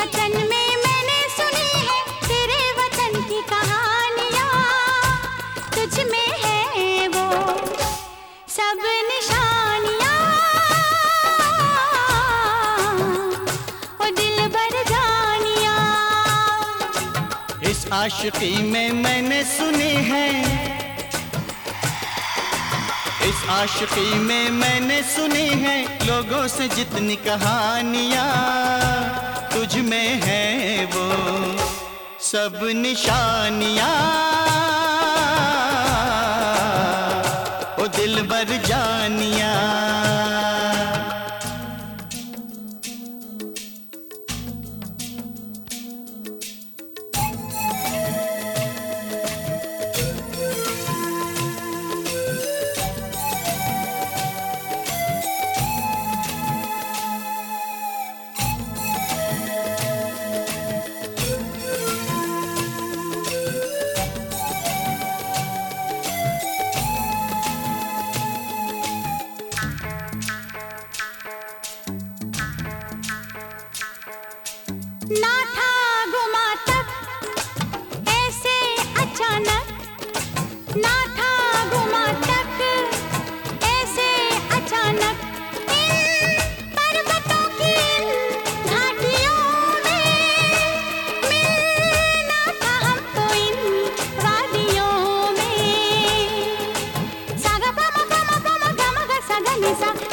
वतन में मैंने सुनी है, तेरे वतन की कहानियाँ। तुझ में है वो सब निशानियाँ। ओ दिल भर जानिया। इस आशिकी में मैंने सुनी है। इस आशिकी में मैंने सुनी है, लोगों से जितनी कहानियाँ। सब निशानियाँ। ओ दिल भर जानिया।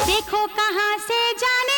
देखो कहाँ से जाने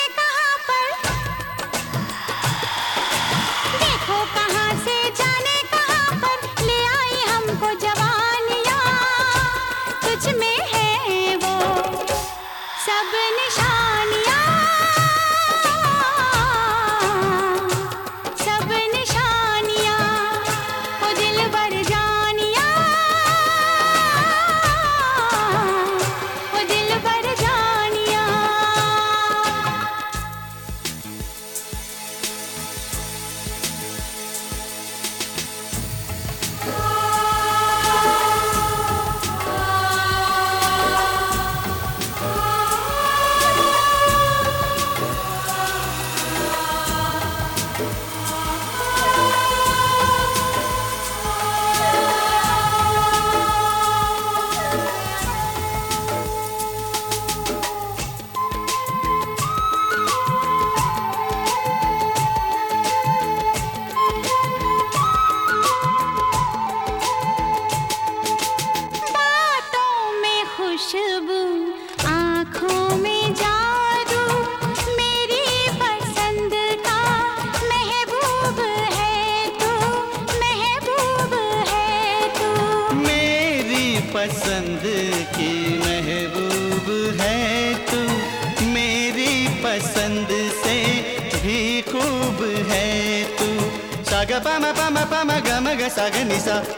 पामा पामा गम साग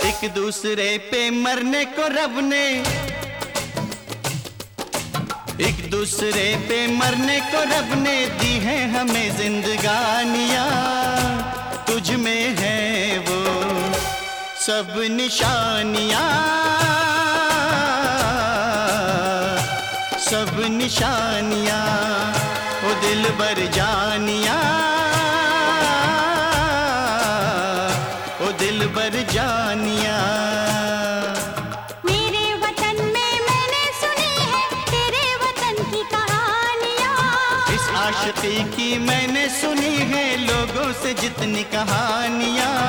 एक दूसरे पे मरने को रब ने। एक दूसरे पे मरने को रब ने दी है हमें जिंदगानिया। तुझ में है वो सब निशानिया। सब निशानियाँ ओ दिल भर जानियाँ। मैंने सुनी है लोगों से जितनी कहानियाँ।